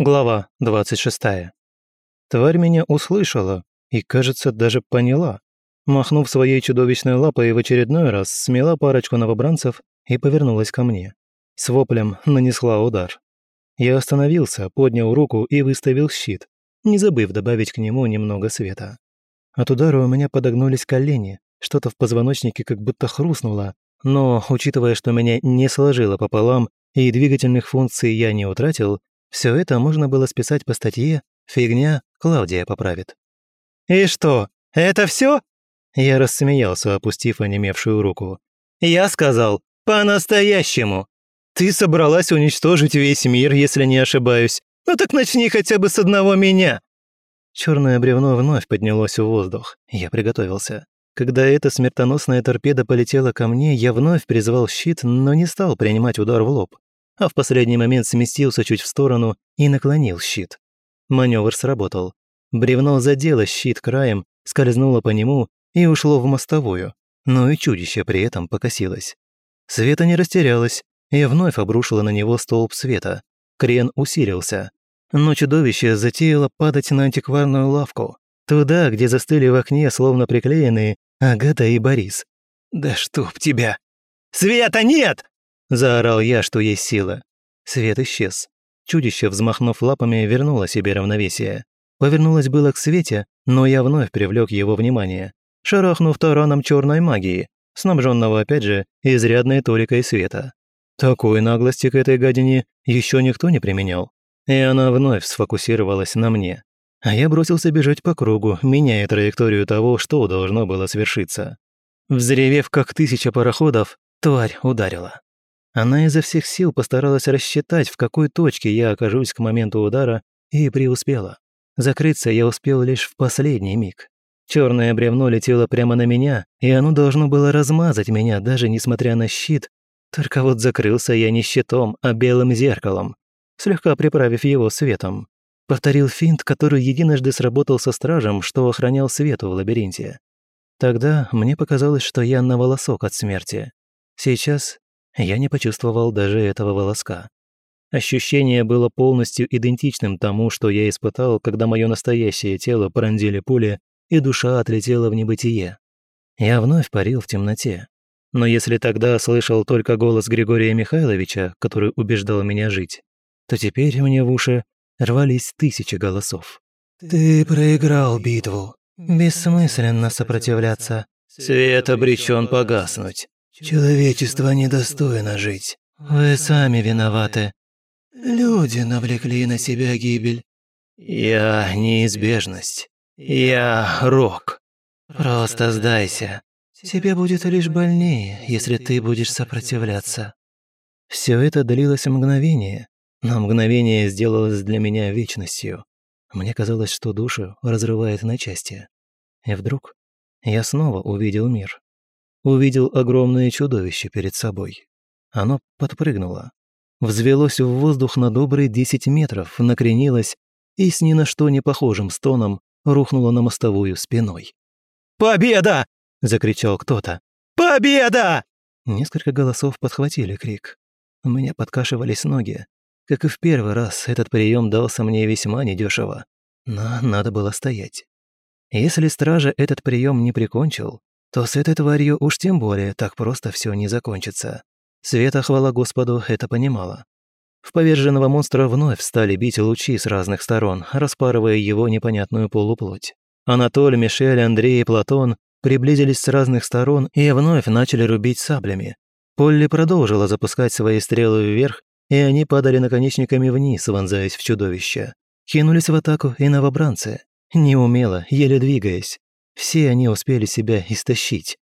Глава 26. Тварь меня услышала и, кажется, даже поняла. Махнув своей чудовищной лапой в очередной раз, смела парочку новобранцев и повернулась ко мне. С воплем нанесла удар. Я остановился, поднял руку и выставил щит, не забыв добавить к нему немного света. От удара у меня подогнулись колени, что-то в позвоночнике как будто хрустнуло, но, учитывая, что меня не сложило пополам и двигательных функций я не утратил, все это можно было списать по статье «Фигня, Клаудия поправит». «И что, это все? Я рассмеялся, опустив онемевшую руку. «Я сказал, по-настоящему. Ты собралась уничтожить весь мир, если не ошибаюсь. Ну так начни хотя бы с одного меня». Черное бревно вновь поднялось в воздух. Я приготовился. Когда эта смертоносная торпеда полетела ко мне, я вновь призвал щит, но не стал принимать удар в лоб а в последний момент сместился чуть в сторону и наклонил щит. Маневр сработал. Бревно задело щит краем, скользнуло по нему и ушло в мостовую, но и чудище при этом покосилось. Света не растерялась и вновь обрушила на него столб света. Крен усилился. Но чудовище затеяло падать на антикварную лавку, туда, где застыли в окне, словно приклеенные, Агата и Борис. «Да чтоб тебя!» «Света нет!» Заорал я, что есть сила. Свет исчез. Чудище, взмахнув лапами, вернуло себе равновесие. Повернулось было к Свете, но я вновь привлек его внимание, шарахнув тараном черной магии, снабженного опять же изрядной толикой света. Такой наглости к этой гадине еще никто не применял. И она вновь сфокусировалась на мне. А я бросился бежать по кругу, меняя траекторию того, что должно было свершиться. Взревев, как тысяча пароходов, тварь ударила. Она изо всех сил постаралась рассчитать, в какой точке я окажусь к моменту удара, и преуспела. Закрыться я успел лишь в последний миг. Черное бревно летело прямо на меня, и оно должно было размазать меня, даже несмотря на щит. Только вот закрылся я не щитом, а белым зеркалом, слегка приправив его светом. Повторил финт, который единожды сработал со стражем, что охранял свету в лабиринте. Тогда мне показалось, что я на волосок от смерти. Сейчас я не почувствовал даже этого волоска. Ощущение было полностью идентичным тому, что я испытал, когда мое настоящее тело пронзили пули, и душа отлетела в небытие. Я вновь парил в темноте. Но если тогда слышал только голос Григория Михайловича, который убеждал меня жить, то теперь мне в уши рвались тысячи голосов. «Ты проиграл битву. Бессмысленно сопротивляться. Свет обречен погаснуть. Человечество недостойно жить. Вы сами виноваты. Люди навлекли на себя гибель. Я неизбежность. Я рок. Просто сдайся. Тебе будет лишь больнее, если ты будешь сопротивляться. Все это длилось мгновение, но мгновение сделалось для меня вечностью. Мне казалось, что душу разрывает на части. И вдруг я снова увидел мир увидел огромное чудовище перед собой. Оно подпрыгнуло, взвелось в воздух на добрые десять метров, накренилось и с ни на что не похожим стоном рухнуло на мостовую спиной. «Победа!» — закричал кто-то. «Победа!» Несколько голосов подхватили крик. У меня подкашивались ноги. Как и в первый раз, этот прием дался мне весьма недешево. Но надо было стоять. Если стража этот прием не прикончил, то с этой тварью уж тем более так просто все не закончится. Света, хвала Господу, это понимала. В поверженного монстра вновь стали бить лучи с разных сторон, распарывая его непонятную полуплоть. Анатоль, Мишель, Андрей и Платон приблизились с разных сторон и вновь начали рубить саблями. Полли продолжила запускать свои стрелы вверх, и они падали наконечниками вниз, вонзаясь в чудовище. Кинулись в атаку и новобранцы, неумело, еле двигаясь. Все они успели себя истощить.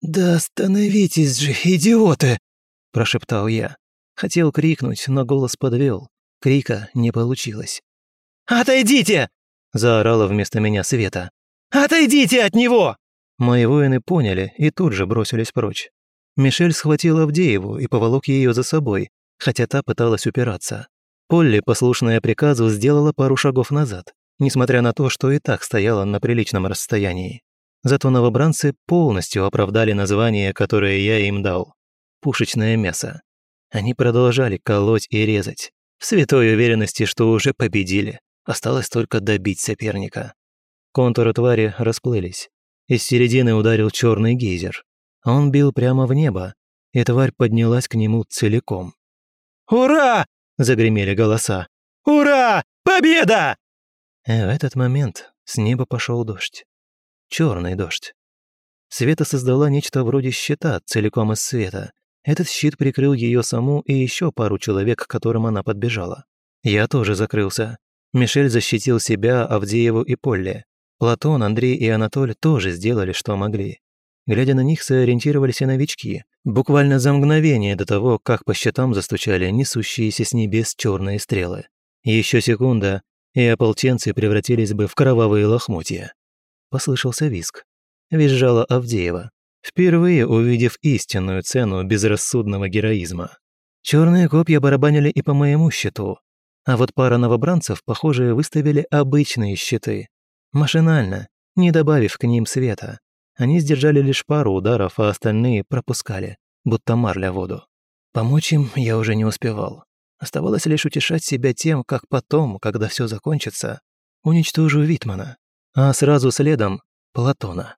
«Да остановитесь же, идиоты!» – прошептал я. Хотел крикнуть, но голос подвел. Крика не получилось. «Отойдите!» – заорала вместо меня Света. «Отойдите от него!» Мои воины поняли и тут же бросились прочь. Мишель схватил Авдееву и поволок ее за собой, хотя та пыталась упираться. Полли, послушная приказу, сделала пару шагов назад несмотря на то, что и так стояла на приличном расстоянии. Зато новобранцы полностью оправдали название, которое я им дал – пушечное мясо. Они продолжали колоть и резать. в святой уверенности, что уже победили. Осталось только добить соперника. Контуры твари расплылись. Из середины ударил черный гейзер. Он бил прямо в небо, и тварь поднялась к нему целиком. «Ура!» – загремели голоса. «Ура! Победа!» И в этот момент с неба пошел дождь. Черный дождь. Света создала нечто вроде щита, целиком из света. Этот щит прикрыл ее саму и еще пару человек, к которым она подбежала. Я тоже закрылся. Мишель защитил себя, Авдееву и Полли. Платон, Андрей и Анатоль тоже сделали, что могли. Глядя на них, сориентировались и новички, буквально за мгновение до того, как по щитам застучали несущиеся с небес черные стрелы. Еще секунда, и ополченцы превратились бы в кровавые лохмотья. Послышался виск. Визжала Авдеева, впервые увидев истинную цену безрассудного героизма. Черные копья барабанили и по моему щиту, а вот пара новобранцев, похоже, выставили обычные щиты. Машинально, не добавив к ним света. Они сдержали лишь пару ударов, а остальные пропускали, будто марля воду. Помочь им я уже не успевал. Оставалось лишь утешать себя тем, как потом, когда все закончится, уничтожу Витмана, а сразу следом — Платона.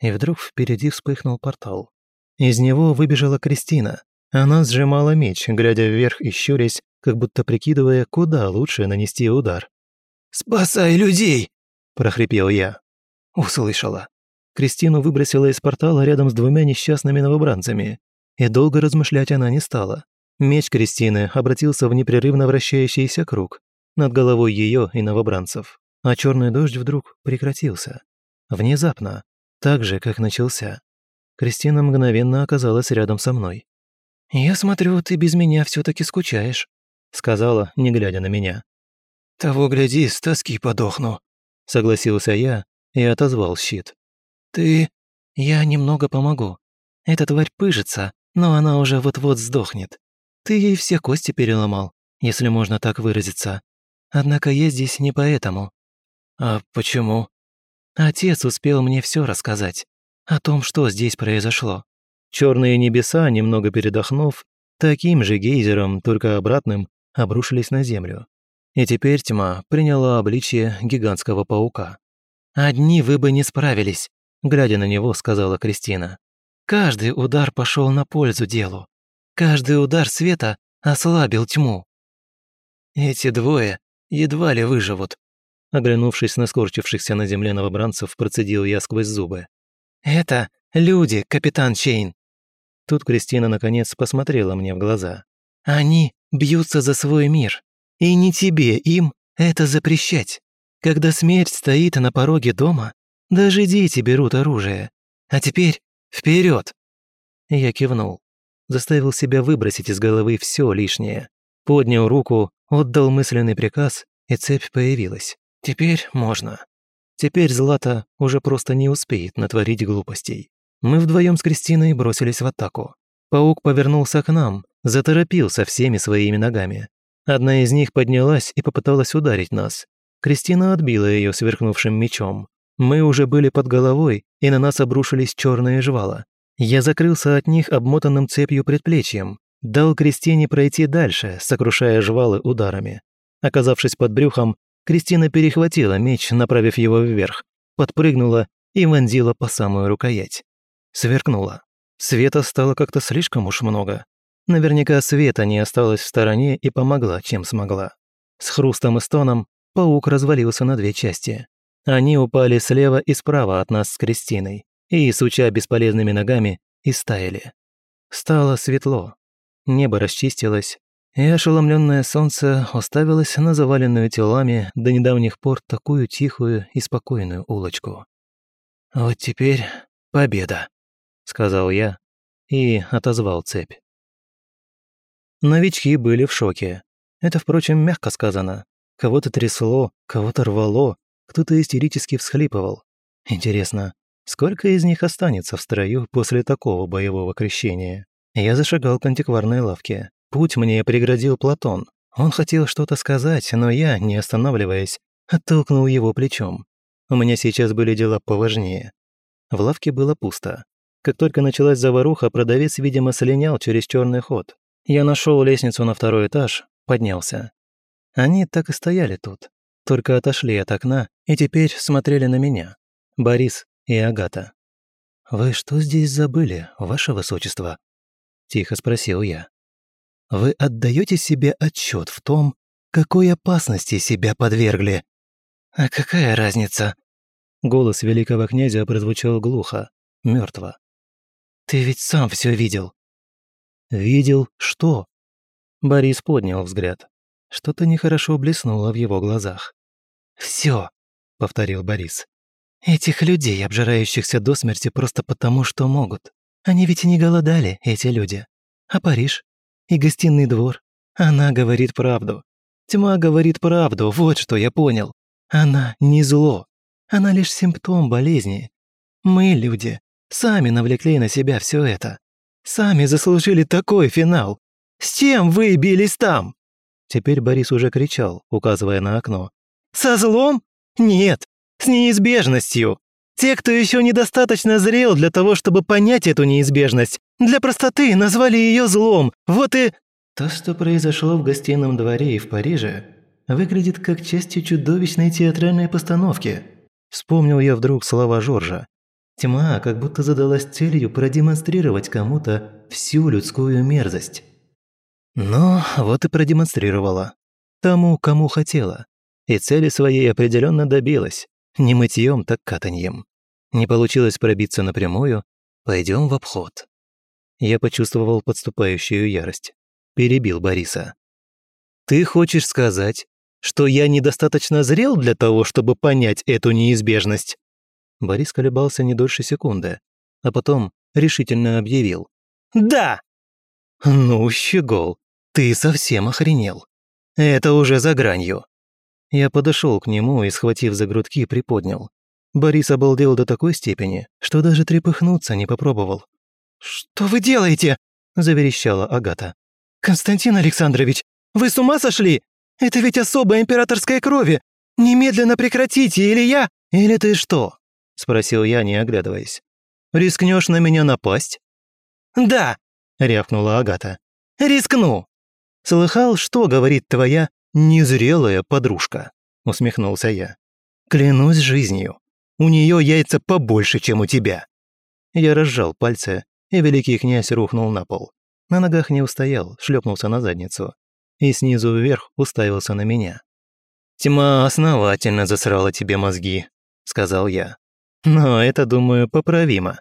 И вдруг впереди вспыхнул портал. Из него выбежала Кристина. Она сжимала меч, глядя вверх и щурясь, как будто прикидывая, куда лучше нанести удар. «Спасай людей!» – прохрипел я. Услышала. Кристину выбросила из портала рядом с двумя несчастными новобранцами. И долго размышлять она не стала. Меч Кристины обратился в непрерывно вращающийся круг над головой ее и новобранцев, а черный дождь вдруг прекратился. Внезапно, так же, как начался. Кристина мгновенно оказалась рядом со мной. «Я смотрю, ты без меня все таки скучаешь», — сказала, не глядя на меня. «Того гляди, с тоски подохну», — согласился я и отозвал щит. «Ты...» «Я немного помогу. Эта тварь пыжится, но она уже вот-вот сдохнет. Ты ей все кости переломал, если можно так выразиться. Однако я здесь не поэтому». «А почему?» Отец успел мне все рассказать. О том, что здесь произошло. Черные небеса, немного передохнув, таким же гейзером, только обратным, обрушились на землю. И теперь тьма приняла обличие гигантского паука. «Одни вы бы не справились», — глядя на него, сказала Кристина. «Каждый удар пошел на пользу делу. Каждый удар света ослабил тьму. Эти двое едва ли выживут. Оглянувшись на скорчившихся на земле новобранцев, процедил я сквозь зубы. «Это люди, капитан Чейн!» Тут Кристина наконец посмотрела мне в глаза. «Они бьются за свой мир. И не тебе им это запрещать. Когда смерть стоит на пороге дома, даже дети берут оружие. А теперь вперед! Я кивнул заставил себя выбросить из головы все лишнее. Поднял руку, отдал мысленный приказ, и цепь появилась. Теперь можно. Теперь Злата уже просто не успеет натворить глупостей. Мы вдвоем с Кристиной бросились в атаку. Паук повернулся к нам, заторопился всеми своими ногами. Одна из них поднялась и попыталась ударить нас. Кристина отбила ее сверкнувшим мечом. Мы уже были под головой, и на нас обрушились черные жвала. Я закрылся от них обмотанным цепью предплечьем, дал Кристине пройти дальше, сокрушая жвалы ударами. Оказавшись под брюхом, Кристина перехватила меч, направив его вверх, подпрыгнула и вонзила по самую рукоять. Сверкнула. Света стало как-то слишком уж много. Наверняка Света не осталась в стороне и помогла, чем смогла. С хрустом и стоном паук развалился на две части. Они упали слева и справа от нас с Кристиной и, суча бесполезными ногами, истаяли. Стало светло, небо расчистилось, и ошеломленное солнце уставилось на заваленную телами до недавних пор такую тихую и спокойную улочку. «Вот теперь победа», — сказал я и отозвал цепь. Новички были в шоке. Это, впрочем, мягко сказано. Кого-то трясло, кого-то рвало, кто-то истерически всхлипывал. Интересно, Сколько из них останется в строю после такого боевого крещения? Я зашагал к антикварной лавке. Путь мне преградил Платон. Он хотел что-то сказать, но я, не останавливаясь, оттолкнул его плечом. У меня сейчас были дела поважнее. В лавке было пусто. Как только началась заваруха, продавец, видимо, слинял через черный ход. Я нашел лестницу на второй этаж, поднялся. Они так и стояли тут, только отошли от окна и теперь смотрели на меня. Борис и Агата. «Вы что здесь забыли, ваше высочество?» – тихо спросил я. «Вы отдаете себе отчет в том, какой опасности себя подвергли?» «А какая разница?» Голос великого князя прозвучал глухо, мертво. «Ты ведь сам все видел». «Видел что?» Борис поднял взгляд. Что-то нехорошо блеснуло в его глазах. Все, повторил Борис. Этих людей, обжирающихся до смерти просто потому, что могут. Они ведь и не голодали, эти люди. А Париж? И гостиный двор? Она говорит правду. Тьма говорит правду, вот что я понял. Она не зло. Она лишь симптом болезни. Мы, люди, сами навлекли на себя все это. Сами заслужили такой финал. С чем вы бились там? Теперь Борис уже кричал, указывая на окно. «Со злом? Нет, с неизбежностью. Те, кто еще недостаточно зрел для того, чтобы понять эту неизбежность, для простоты назвали ее злом. Вот и...» То, что произошло в гостином дворе и в Париже, выглядит как частью чудовищной театральной постановки. Вспомнил я вдруг слова Жоржа. Тьма как будто задалась целью продемонстрировать кому-то всю людскую мерзость. Но вот и продемонстрировала. Тому, кому хотела. И цели своей определенно добилась. Не мытьем, так катаньем. Не получилось пробиться напрямую, пойдем в обход. Я почувствовал подступающую ярость. Перебил Бориса. «Ты хочешь сказать, что я недостаточно зрел для того, чтобы понять эту неизбежность?» Борис колебался не дольше секунды, а потом решительно объявил. «Да!» «Ну, щегол, ты совсем охренел. Это уже за гранью». Я подошел к нему и, схватив за грудки, приподнял. Борис обалдел до такой степени, что даже трепыхнуться не попробовал. «Что вы делаете?» – заверещала Агата. «Константин Александрович, вы с ума сошли? Это ведь особая императорская крови! Немедленно прекратите, или я...» «Или ты что?» – спросил я, не оглядываясь. «Рискнешь на меня напасть?» «Да!» рявкнула Агата. «Рискну!» «Слыхал, что говорит твоя незрелая подружка?» усмехнулся я. «Клянусь жизнью, у нее яйца побольше, чем у тебя». Я разжал пальцы, и великий князь рухнул на пол. На ногах не устоял, шлепнулся на задницу. И снизу вверх уставился на меня. «Тьма основательно засрала тебе мозги», — сказал я. «Но это, думаю, поправимо».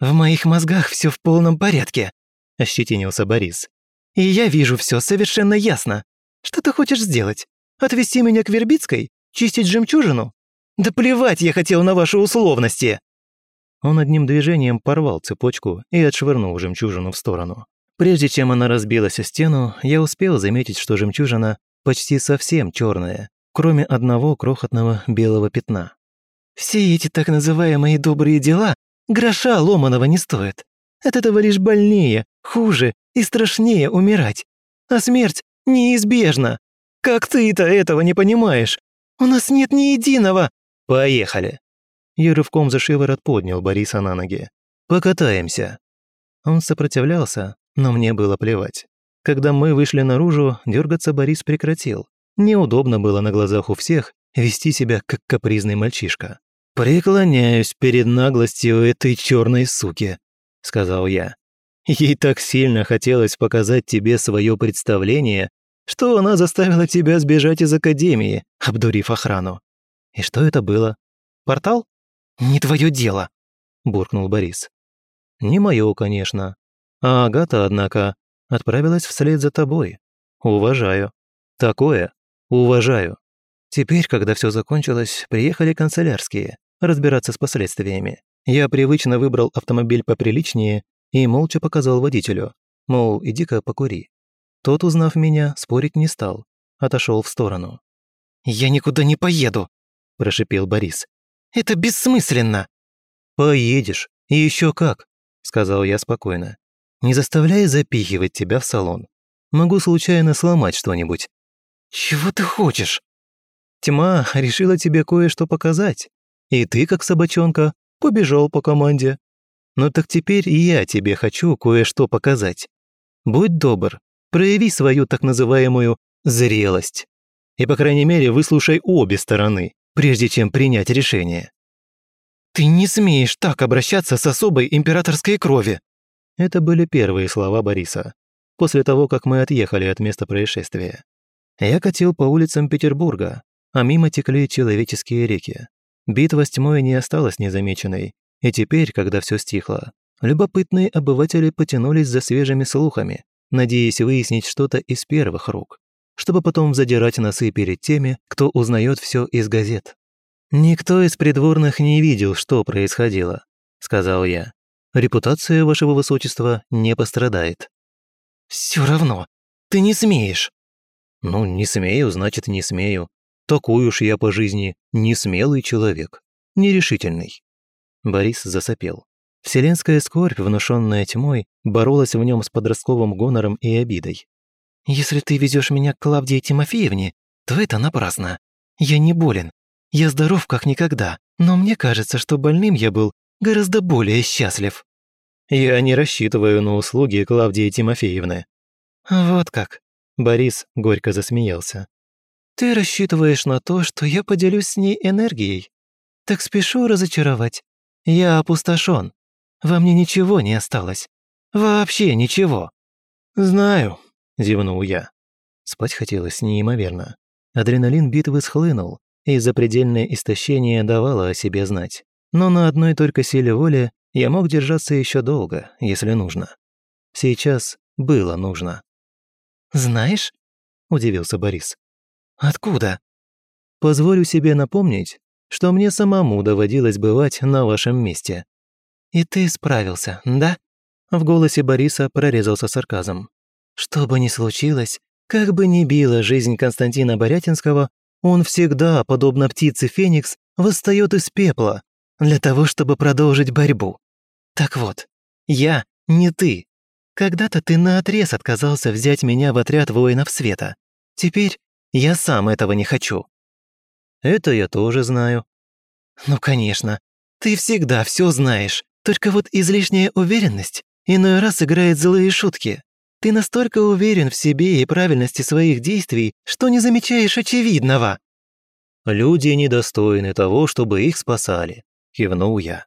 «В моих мозгах все в полном порядке», – ощетинился Борис. «И я вижу все совершенно ясно. Что ты хочешь сделать? Отвезти меня к Вербицкой? Чистить жемчужину? Да плевать я хотел на ваши условности!» Он одним движением порвал цепочку и отшвырнул жемчужину в сторону. Прежде чем она разбилась о стену, я успел заметить, что жемчужина почти совсем черная, кроме одного крохотного белого пятна. «Все эти так называемые добрые дела гроша ломаного не стоят. От этого лишь больнее, хуже и страшнее умирать. А смерть неизбежна. Как ты-то этого не понимаешь? У нас нет ни единого. Поехали. Я рывком за шиворот поднял Бориса на ноги. Покатаемся. Он сопротивлялся, но мне было плевать. Когда мы вышли наружу, дергаться Борис прекратил. Неудобно было на глазах у всех вести себя как капризный мальчишка. «Преклоняюсь перед наглостью этой черной суки», сказал я. Ей так сильно хотелось показать тебе свое представление, что она заставила тебя сбежать из академии, обдурив охрану. И что это было? Портал? Не твое дело, буркнул Борис. Не мое, конечно. А Агата, однако, отправилась вслед за тобой. Уважаю. Такое уважаю. Теперь, когда все закончилось, приехали канцелярские разбираться с последствиями. Я привычно выбрал автомобиль поприличнее и молча показал водителю, мол, иди-ка покури. Тот, узнав меня, спорить не стал, отошел в сторону. «Я никуда не поеду», – прошипел Борис. «Это бессмысленно». «Поедешь, и еще как», – сказал я спокойно. «Не заставляй запихивать тебя в салон. Могу случайно сломать что-нибудь». «Чего ты хочешь?» «Тьма решила тебе кое-что показать. И ты, как собачонка, побежал по команде. Ну так теперь и я тебе хочу кое-что показать. Будь добр, прояви свою так называемую зрелость. И, по крайней мере, выслушай обе стороны, прежде чем принять решение. «Ты не смеешь так обращаться с особой императорской крови!» Это были первые слова Бориса, после того, как мы отъехали от места происшествия. Я катил по улицам Петербурга, а мимо текли человеческие реки. Битва с тьмой не осталась незамеченной, и теперь, когда все стихло, любопытные обыватели потянулись за свежими слухами, надеясь выяснить что-то из первых рук, чтобы потом задирать носы перед теми, кто узнает все из газет. «Никто из придворных не видел, что происходило», — сказал я. «Репутация вашего высочества не пострадает». Все равно, ты не смеешь». «Ну, не смею, значит, не смею. Такой уж я по жизни несмелый человек, нерешительный». Борис засопел. Вселенская скорбь, внушенная тьмой, боролась в нем с подростковым гонором и обидой. «Если ты везешь меня к Клавдии Тимофеевне, то это напрасно. Я не болен, я здоров как никогда, но мне кажется, что больным я был гораздо более счастлив». «Я не рассчитываю на услуги Клавдии Тимофеевны». «Вот как?» Борис горько засмеялся. «Ты рассчитываешь на то, что я поделюсь с ней энергией? Так спешу разочаровать. Я опустошен. Во мне ничего не осталось. Вообще ничего». «Знаю», – зевнул я. Спать хотелось неимоверно. Адреналин битвы схлынул, и запредельное истощение давало о себе знать. Но на одной только силе воли я мог держаться еще долго, если нужно. Сейчас было нужно. «Знаешь?» – удивился Борис. «Откуда?» «Позволю себе напомнить, что мне самому доводилось бывать на вашем месте». «И ты справился, да?» В голосе Бориса прорезался сарказм. «Что бы ни случилось, как бы ни била жизнь Константина Борятинского, он всегда, подобно птице Феникс, восстает из пепла для того, чтобы продолжить борьбу. Так вот, я не ты. Когда-то ты наотрез отказался взять меня в отряд воинов света. Теперь я сам этого не хочу». «Это я тоже знаю». «Ну, конечно. Ты всегда все знаешь. Только вот излишняя уверенность иной раз играет злые шутки. Ты настолько уверен в себе и правильности своих действий, что не замечаешь очевидного». «Люди недостойны того, чтобы их спасали», – кивнул я.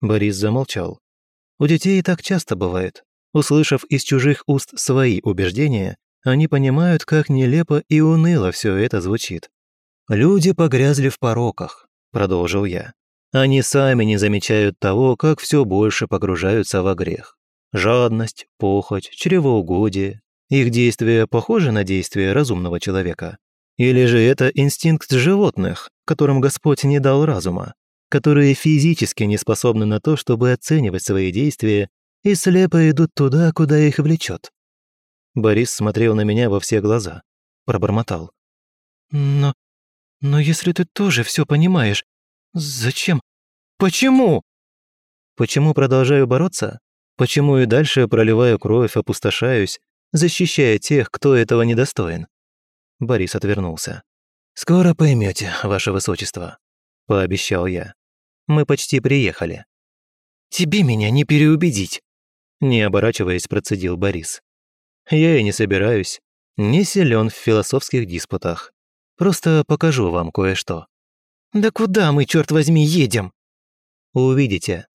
Борис замолчал. У детей так часто бывает. Услышав из чужих уст свои убеждения, они понимают, как нелепо и уныло все это звучит. «Люди погрязли в пороках», – продолжил я. «Они сами не замечают того, как все больше погружаются во грех. Жадность, похоть, чревоугодие. Их действия похожи на действия разумного человека? Или же это инстинкт животных, которым Господь не дал разума, которые физически не способны на то, чтобы оценивать свои действия и слепо идут туда, куда их влечет? Борис смотрел на меня во все глаза, пробормотал. «Но... но если ты тоже все понимаешь, зачем? Почему?» «Почему продолжаю бороться? Почему и дальше проливаю кровь, опустошаюсь, защищая тех, кто этого недостоин?» Борис отвернулся. «Скоро поймете, ваше высочество», – пообещал я. «Мы почти приехали». «Тебе меня не переубедить», – не оборачиваясь, процедил Борис. «Я и не собираюсь. Не силен в философских диспутах. Просто покажу вам кое-что». «Да куда мы, черт возьми, едем?» «Увидите»,